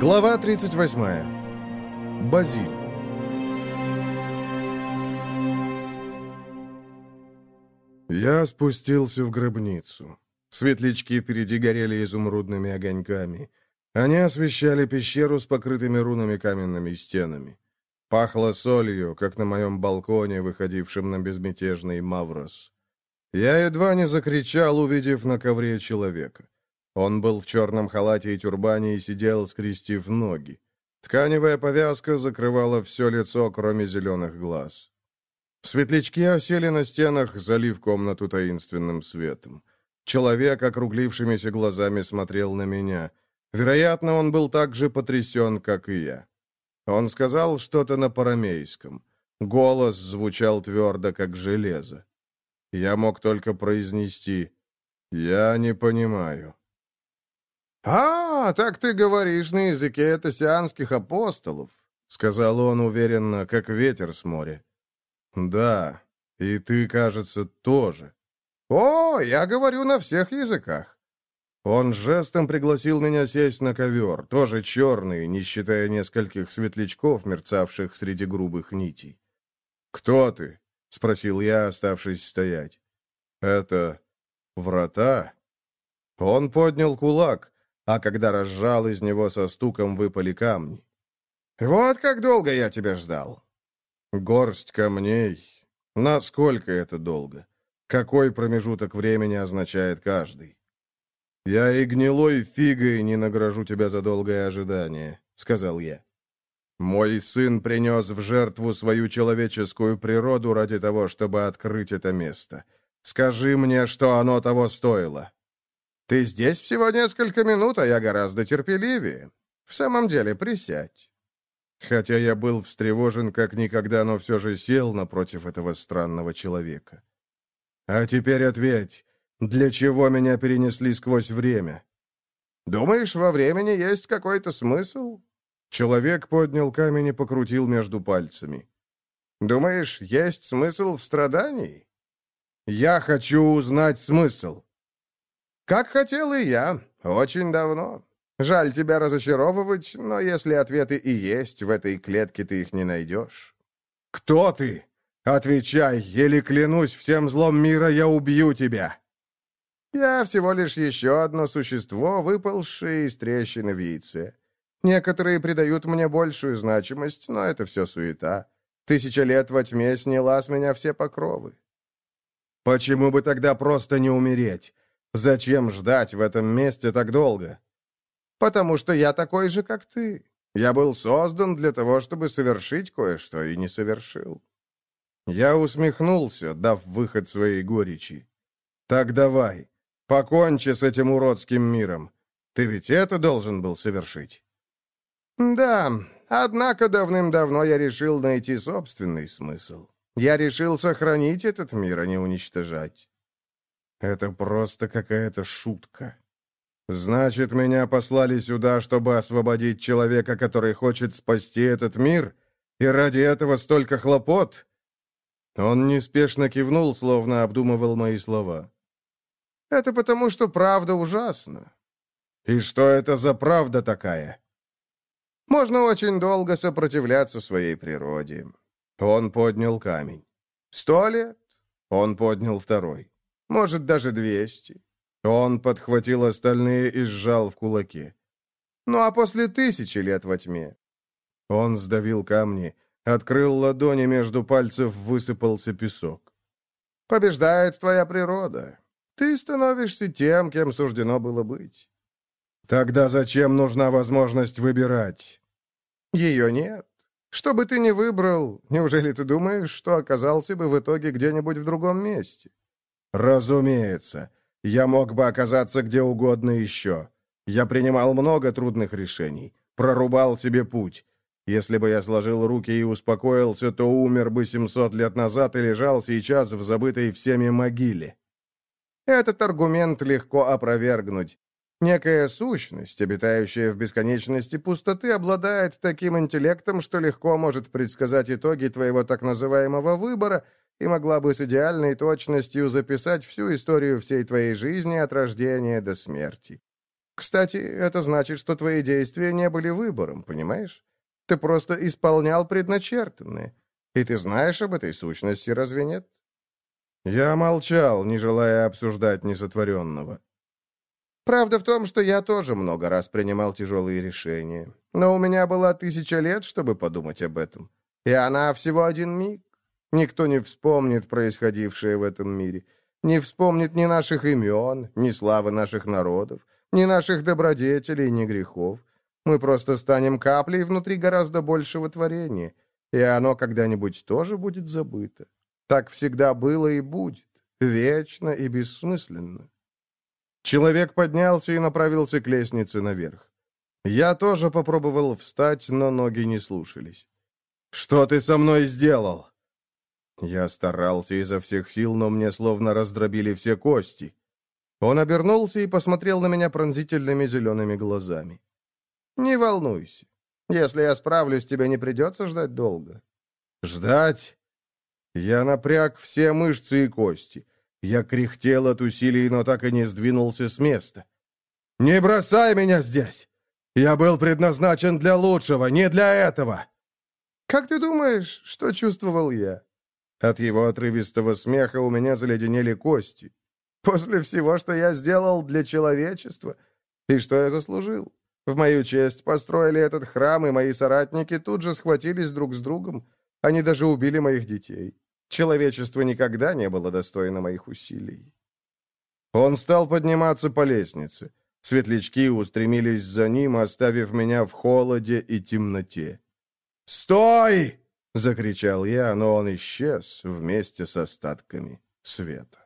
Глава 38. Базиль. Я спустился в гробницу. Светлячки впереди горели изумрудными огоньками. Они освещали пещеру с покрытыми рунами каменными стенами. Пахло солью, как на моем балконе, выходившем на безмятежный Маврос. Я едва не закричал, увидев на ковре человека. Он был в черном халате и тюрбане и сидел, скрестив ноги. Тканевая повязка закрывала все лицо, кроме зеленых глаз. Светлячки осели на стенах, залив комнату таинственным светом. Человек, округлившимися глазами, смотрел на меня. Вероятно, он был так же потрясен, как и я. Он сказал что-то на парамейском. Голос звучал твердо, как железо. Я мог только произнести «Я не понимаю». «А, так ты говоришь на языке этосианских апостолов», — сказал он уверенно, как ветер с моря. «Да, и ты, кажется, тоже». «О, я говорю на всех языках». Он жестом пригласил меня сесть на ковер, тоже черный, не считая нескольких светлячков, мерцавших среди грубых нитей. «Кто ты?» — спросил я, оставшись стоять. «Это врата?» Он поднял кулак, а когда разжал, из него со стуком выпали камни. «Вот как долго я тебя ждал!» «Горсть камней. Насколько это долго? Какой промежуток времени означает каждый?» «Я и гнилой фигой не награжу тебя за долгое ожидание», — сказал я. «Мой сын принес в жертву свою человеческую природу ради того, чтобы открыть это место. Скажи мне, что оно того стоило». Ты здесь всего несколько минут, а я гораздо терпеливее. В самом деле, присядь». Хотя я был встревожен как никогда, но все же сел напротив этого странного человека. «А теперь ответь, для чего меня перенесли сквозь время?» «Думаешь, во времени есть какой-то смысл?» Человек поднял камень и покрутил между пальцами. «Думаешь, есть смысл в страдании?» «Я хочу узнать смысл». «Как хотел и я. Очень давно. Жаль тебя разочаровывать, но если ответы и есть, в этой клетке ты их не найдешь». «Кто ты? Отвечай, или клянусь всем злом мира, я убью тебя!» «Я всего лишь еще одно существо, выпалшее из трещины в яйце. Некоторые придают мне большую значимость, но это все суета. Тысяча лет во тьме сняла с меня все покровы». «Почему бы тогда просто не умереть? Зачем ждать в этом месте так долго? Потому что я такой же, как ты. Я был создан для того, чтобы совершить кое-что, и не совершил. Я усмехнулся, дав выход своей горечи. Так давай, покончи с этим уродским миром. Ты ведь это должен был совершить. Да, однако давным-давно я решил найти собственный смысл. Я решил сохранить этот мир, а не уничтожать. Это просто какая-то шутка. Значит, меня послали сюда, чтобы освободить человека, который хочет спасти этот мир? И ради этого столько хлопот?» Он неспешно кивнул, словно обдумывал мои слова. «Это потому, что правда ужасна». «И что это за правда такая?» «Можно очень долго сопротивляться своей природе». Он поднял камень. «Сто лет?» Он поднял второй. Может, даже двести». Он подхватил остальные и сжал в кулаке. «Ну а после тысячи лет во тьме?» Он сдавил камни, открыл ладони, между пальцев высыпался песок. «Побеждает твоя природа. Ты становишься тем, кем суждено было быть». «Тогда зачем нужна возможность выбирать?» «Ее нет. Что бы ты ни выбрал, неужели ты думаешь, что оказался бы в итоге где-нибудь в другом месте?» Разумеется. Я мог бы оказаться где угодно еще. Я принимал много трудных решений, прорубал себе путь. Если бы я сложил руки и успокоился, то умер бы 700 лет назад и лежал сейчас в забытой всеми могиле. Этот аргумент легко опровергнуть. Некая сущность, обитающая в бесконечности пустоты, обладает таким интеллектом, что легко может предсказать итоги твоего так называемого выбора и могла бы с идеальной точностью записать всю историю всей твоей жизни от рождения до смерти. Кстати, это значит, что твои действия не были выбором, понимаешь? Ты просто исполнял предначертанное. И ты знаешь об этой сущности, разве нет? Я молчал, не желая обсуждать несотворенного. Правда в том, что я тоже много раз принимал тяжелые решения. Но у меня была тысяча лет, чтобы подумать об этом. И она всего один миг. Никто не вспомнит происходившее в этом мире. Не вспомнит ни наших имен, ни славы наших народов, ни наших добродетелей, ни грехов. Мы просто станем каплей внутри гораздо большего творения, и оно когда-нибудь тоже будет забыто. Так всегда было и будет, вечно и бессмысленно. Человек поднялся и направился к лестнице наверх. Я тоже попробовал встать, но ноги не слушались. «Что ты со мной сделал?» Я старался изо всех сил, но мне словно раздробили все кости. Он обернулся и посмотрел на меня пронзительными зелеными глазами. «Не волнуйся. Если я справлюсь, тебе не придется ждать долго». «Ждать?» Я напряг все мышцы и кости. Я кряхтел от усилий, но так и не сдвинулся с места. «Не бросай меня здесь! Я был предназначен для лучшего, не для этого!» «Как ты думаешь, что чувствовал я?» От его отрывистого смеха у меня заледенели кости. «После всего, что я сделал для человечества, и что я заслужил?» В мою честь построили этот храм, и мои соратники тут же схватились друг с другом. Они даже убили моих детей. Человечество никогда не было достойно моих усилий. Он стал подниматься по лестнице. Светлячки устремились за ним, оставив меня в холоде и темноте. «Стой!» — закричал я, но он исчез вместе с остатками света.